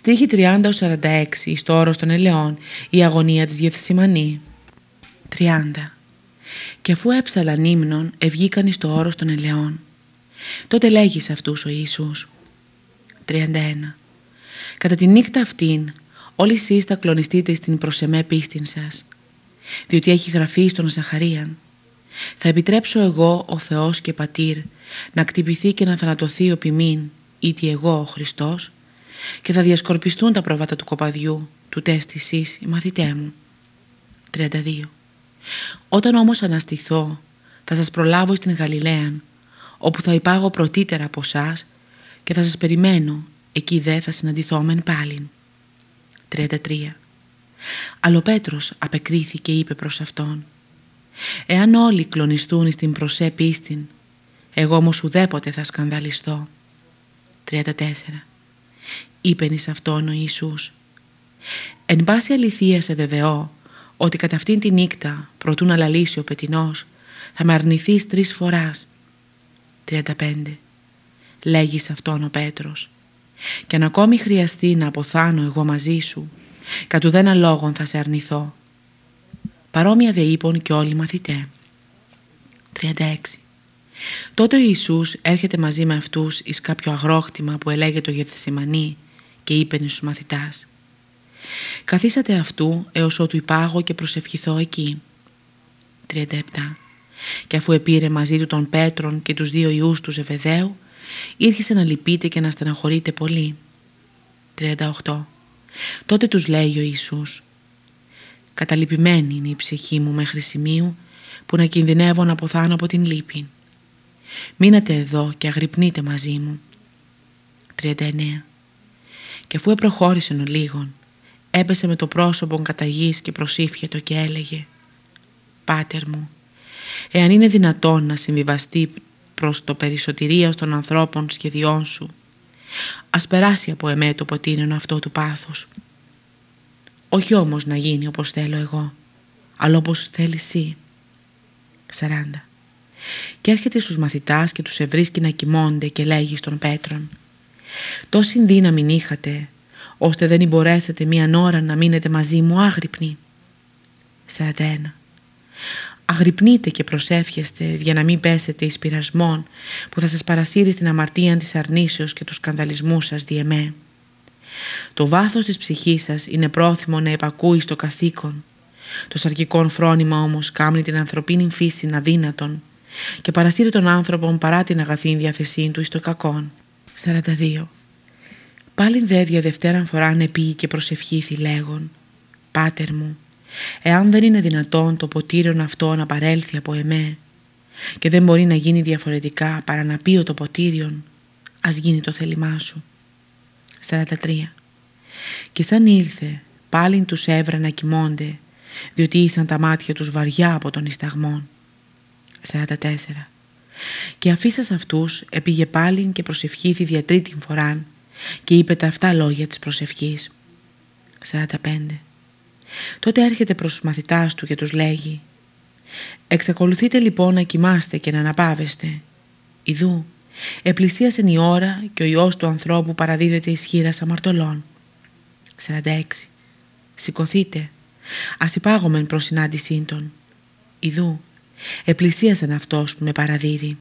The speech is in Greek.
Στίχη 30-46 στο όρος των ελαιών, η αγωνία της Γεθσιμανή. 30. Και αφού έψαλαν ύμνων, ευγήκαν εις το όρος των ελαιών. Τότε λέγεις σε αυτούς ο Ιησούς. 31. Κατά τη νύχτα αυτήν, όλοι εσείς θα κλονιστείτε στην προσεμέ πίστην σας, διότι έχει γραφεί στον Ζαχαρίαν. Θα επιτρέψω εγώ, ο Θεός και Πατήρ, να κτυπηθεί και να θανατωθεί ο ποιμήν, ήτι εγώ ο Χριστός, και θα διασκορπιστούν τα προβάτα του κοπαδιού, του τεστ εσείς, οι μαθητέ μου. 32. Όταν όμως αναστηθώ, θα σας προλάβω στην Γαλιλαία, όπου θα υπάγω πρωτύτερα από εσά και θα σας περιμένω, εκεί δε θα συναντηθόμεν πάλιν. 33. Αλλά ο Πέτρος απεκρίθηκε και είπε προς αυτόν «Εάν όλοι κλονιστούν στην προσέ πίστην, εγώ όμως ουδέποτε θα σκανδαλιστώ». 34 είπεν εις αυτόν ο Ιησούς. Εν πάση αληθεία σε βεβαιώ ότι κατά αυτήν τη νύχτα προτού να λαλήσει ο πετινός θα με αρνηθείς τρεις φοράς. 35. Λέγεις σε αυτόν ο Πέτρος. Και αν ακόμη χρειαστεί να αποθάνω εγώ μαζί σου, κατ' ουδένα λόγον θα σε αρνηθώ. Παρόμοια δε είπων και όλοι οι μαθητές. 36. Τότε ο Ιησούς έρχεται μαζί με αυτούς εις κάποιο αγρόκτημα που ελέγεται το Γεθσιμανή και είπε στους μαθητάς «Καθίσατε αυτού έως ότου υπάγω και προσευχηθώ εκεί». 37. Και αφού επήρε μαζί του τον Πέτρον και τους δύο ιούς τους Ζεβεδαίου, ήρχισε να λυπείτε και να στεναχωρείτε πολύ. 38. Τότε τους λέει ο Ιησούς «Καταλυπημένη είναι η ψυχή μου μέχρι σημείου που να κινδυνεύω να αποθάνω από την λύπη. Μείνατε εδώ και αγρυπνείτε μαζί μου». 39 και αφού επροχώρησε ο λίγον, έπεσε με το πρόσωπο κατά γης και προσήφιετο και έλεγε «Πάτερ μου, εάν είναι δυνατόν να συμβιβαστεί προς το περισσοτηρία των ανθρώπων σχεδιών σου, ας περάσει από εμέ το ποτήρινο αυτό του πάθους. Όχι όμως να γίνει όπως θέλω εγώ, αλλά όπως θέλεις εσύ». 40. Και έρχεται στους μαθητάς και τους ευρίσκει να κοιμώνται και λέγει στον Πέτρον Τόση δύναμη είχατε, ώστε δεν μπορέσετε μία ώρα να μείνετε μαζί μου άγρυπνοι. 41. Αγρυπνείτε και προσεύχεστε για να μην πέσετε εις πειρασμόν που θα σας παρασύρει στην αμαρτία της αρνήσεως και τους σκανδαλισμούς σας διεμέ. Το βάθος της ψυχής σας είναι πρόθυμο να επακούει στο καθήκον. Το σαρκικό φρόνημα όμως κάμνει την ανθρωπίνη φύση αδύνατον και παρασύρει τον άνθρωπο παρά την αγαθή διάθεσή του εις το κακόν. 42. Πάλιν δε δια δευτέραν φορά πήγε και προσευχήθη λέγον «Πάτερ μου, εάν δεν είναι δυνατόν το ποτήριον αυτό να παρέλθει από εμέ και δεν μπορεί να γίνει διαφορετικά παρά να πει το ποτήριον, ας γίνει το θέλημά σου». 43. Και σαν ήλθε, πάλιν τους έβρα να κοιμώνται, διότι ήσαν τα μάτια τους βαριά από τον ισταγμόν. 44. Και αφήσας αυτούς επήγε πάλιν και προσευχήθη δια τρίτην φοράν και είπε τα αυτά λόγια της προσευχής. 45. Τότε έρχεται προς τους μαθητάς του και τους λέγει «Εξακολουθείτε λοιπόν να κοιμάστε και να αναπάβεστε. Ιδού, επλησίασε η ώρα και ο Υιός του ανθρώπου παραδίδεται ισχύρας αμαρτωλών». 46. Σηκωθείτε, ας υπάγομεν προς συνάντησή των. Ιδού, επλησίασαν αυτός που με παραδίδει.